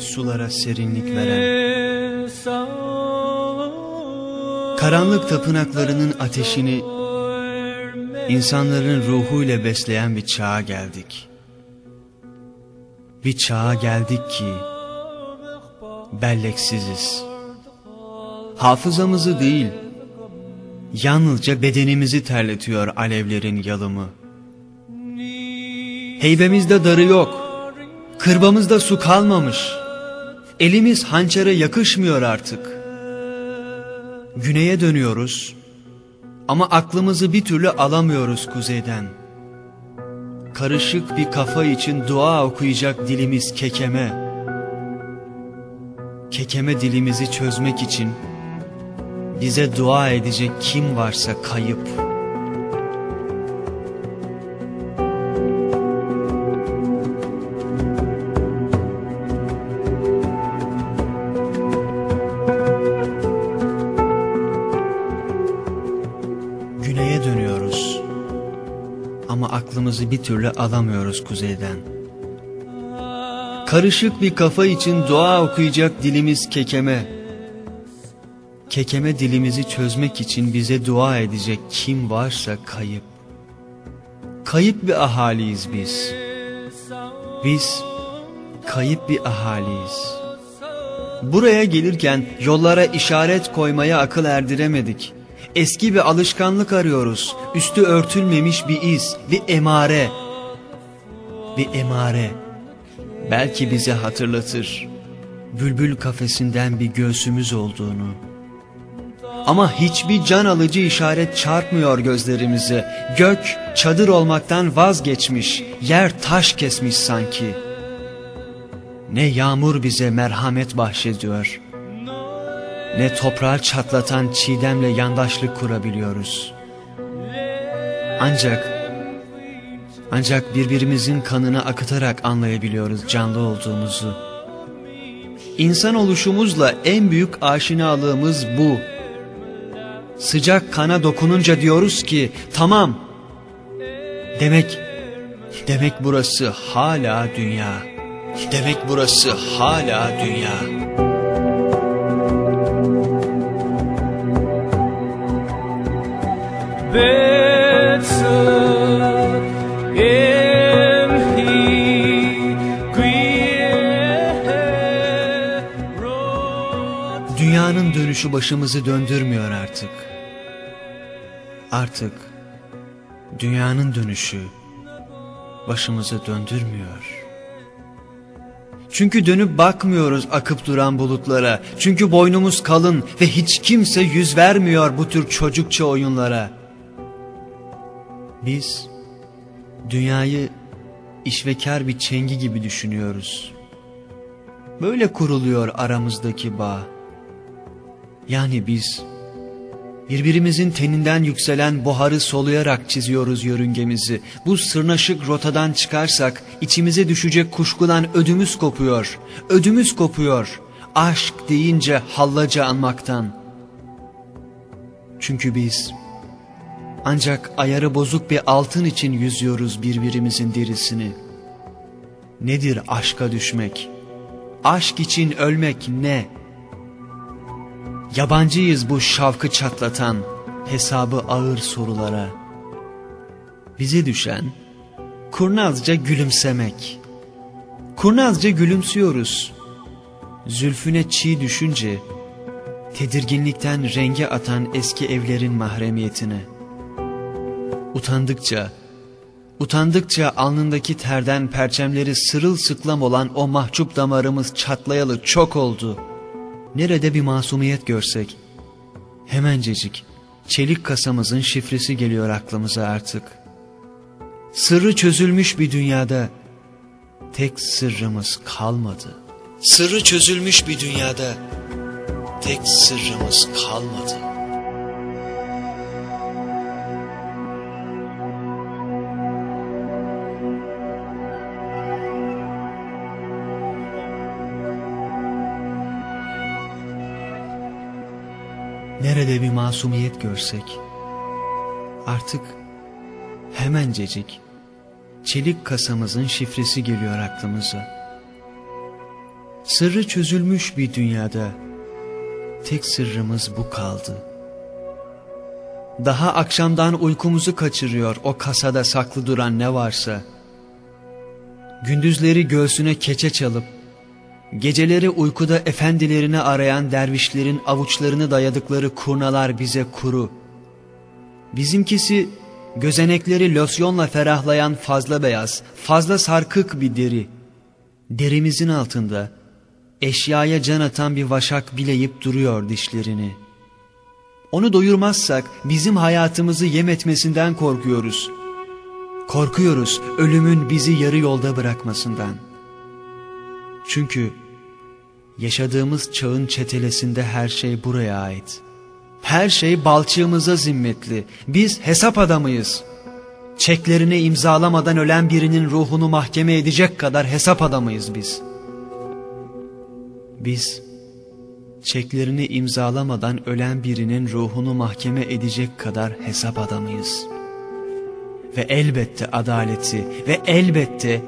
sulara serinlik veren, karanlık tapınaklarının ateşini insanların ruhuyla besleyen bir çağa geldik. Bir çağa geldik ki belleksiziz. Hafızamızı değil, yalnızca bedenimizi terletiyor alevlerin yalımı. Heybemizde darı yok, kırbamızda su kalmamış, elimiz hançere yakışmıyor artık. Güneye dönüyoruz ama aklımızı bir türlü alamıyoruz kuzeyden. Karışık bir kafa için dua okuyacak dilimiz kekeme. Kekeme dilimizi çözmek için bize dua edecek kim varsa kayıp. Aklımızı bir türlü alamıyoruz kuzeyden. Karışık bir kafa için dua okuyacak dilimiz kekeme. Kekeme dilimizi çözmek için bize dua edecek kim varsa kayıp. Kayıp bir ahaliyiz biz. Biz kayıp bir ahaliyiz. Buraya gelirken yollara işaret koymaya akıl erdiremedik. Eski bir alışkanlık arıyoruz. Üstü örtülmemiş bir iz, bir emare. Bir emare. Belki bize hatırlatır. Bülbül kafesinden bir göğsümüz olduğunu. Ama hiçbir can alıcı işaret çarpmıyor gözlerimize. Gök çadır olmaktan vazgeçmiş, yer taş kesmiş sanki. Ne yağmur bize merhamet bahşediyor. Ne toprağı çatlatan çiğdemle yandaşlık kurabiliyoruz. Ancak, ancak birbirimizin kanını akıtarak anlayabiliyoruz canlı olduğumuzu. İnsan oluşumuzla en büyük aşinalığımız bu. Sıcak kana dokununca diyoruz ki tamam. Demek, demek burası hala dünya. Demek burası hala dünya. Dönüşü başımızı döndürmüyor artık. Artık dünyanın dönüşü başımızı döndürmüyor. Çünkü dönüp bakmıyoruz akıp duran bulutlara. Çünkü boynumuz kalın ve hiç kimse yüz vermiyor bu tür çocukça oyunlara. Biz dünyayı işvekar bir çengi gibi düşünüyoruz. Böyle kuruluyor aramızdaki bağ. Yani biz birbirimizin teninden yükselen buharı soluyarak çiziyoruz yörüngemizi. Bu sırnaşık rotadan çıkarsak içimize düşecek kuşkudan ödümüz kopuyor. Ödümüz kopuyor. Aşk deyince hallaca anmaktan. Çünkü biz ancak ayarı bozuk bir altın için yüzüyoruz birbirimizin derisini. Nedir aşka düşmek? Aşk için ölmek ne? Yabancıyız bu şavkı çatlatan, hesabı ağır sorulara. Bize düşen kurnazca gülümsemek. Kurnazca gülümsüyoruz. Zülfüne çiğ düşünce, tedirginlikten renge atan eski evlerin mahremiyetine. Utandıkça, utandıkça alnındaki terden perçemleri sırılsıklam olan o mahcup damarımız çatlayalı çok oldu. Nerede bir masumiyet görsek, hemencecik çelik kasamızın şifresi geliyor aklımıza artık. Sırrı çözülmüş bir dünyada tek sırrımız kalmadı. Sırrı çözülmüş bir dünyada tek sırrımız kalmadı. Nerede bir masumiyet görsek artık hemencecik çelik kasamızın şifresi geliyor aklımıza. Sırrı çözülmüş bir dünyada tek sırrımız bu kaldı. Daha akşamdan uykumuzu kaçırıyor o kasada saklı duran ne varsa. Gündüzleri göğsüne keçe çalıp, geceleri uykuda efendilerini arayan dervişlerin avuçlarını dayadıkları kurnalar bize kuru. Bizimkisi gözenekleri losyonla ferahlayan fazla beyaz, fazla sarkık bir deri. Derimizin altında eşyaya can atan bir vaşak bileyip duruyor dişlerini. Onu doyurmazsak bizim hayatımızı yem etmesinden korkuyoruz. Korkuyoruz ölümün bizi yarı yolda bırakmasından. Çünkü yaşadığımız çağın çetelesinde her şey buraya ait. Her şey balçığımıza zimmetli. Biz hesap adamıyız. Çeklerini imzalamadan ölen birinin ruhunu mahkeme edecek kadar hesap adamıyız biz.'' Biz çeklerini imzalamadan ölen birinin ruhunu mahkeme edecek kadar hesap adamıyız. Ve elbette adaleti ve elbette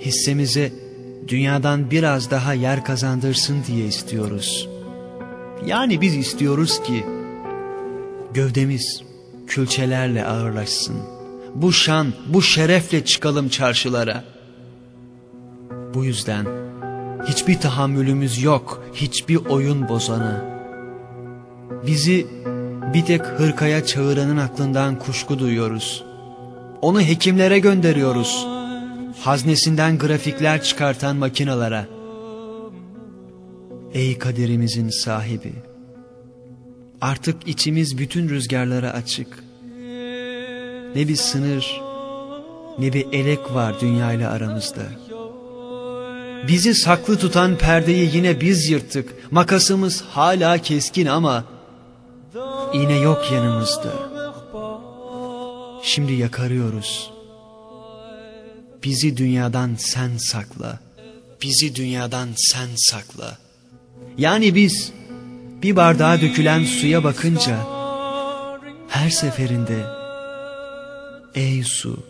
hissemize dünyadan biraz daha yer kazandırsın diye istiyoruz. Yani biz istiyoruz ki gövdemiz külçelerle ağırlaşsın. Bu şan, bu şerefle çıkalım çarşılara. Bu yüzden Hiçbir tahammülümüz yok, hiçbir oyun bozanı. Bizi bir tek hırkaya çağıranın aklından kuşku duyuyoruz. Onu hekimlere gönderiyoruz. Haznesinden grafikler çıkartan makinalara. Ey kaderimizin sahibi! Artık içimiz bütün rüzgarlara açık. Ne bir sınır, ne bir elek var dünyayla aramızda.'' Bizi saklı tutan perdeyi yine biz yırttık. Makasımız hala keskin ama iğne yok yanımızda. Şimdi yakarıyoruz. Bizi dünyadan sen sakla. Bizi dünyadan sen sakla. Yani biz bir bardağa dökülen suya bakınca her seferinde ey su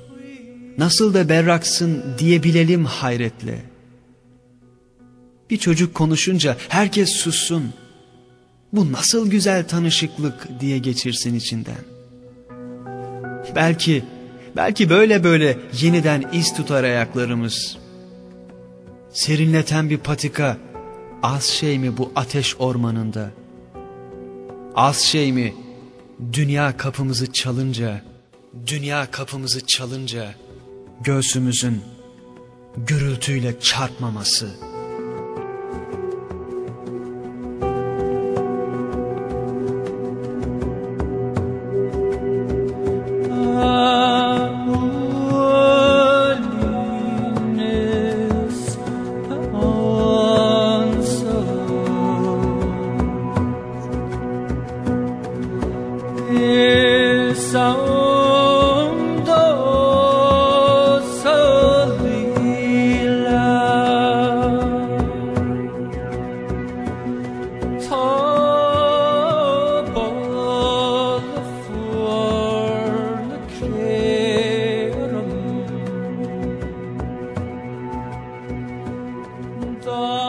nasıl da berraksın diyebilelim hayretle. Bir çocuk konuşunca herkes sussun. Bu nasıl güzel tanışıklık diye geçirsin içinden. Belki, belki böyle böyle yeniden iz tutar ayaklarımız. Serinleten bir patika, az şey mi bu ateş ormanında? Az şey mi dünya kapımızı çalınca, dünya kapımızı çalınca göğsümüzün gürültüyle çarpmaması?'' Cristo.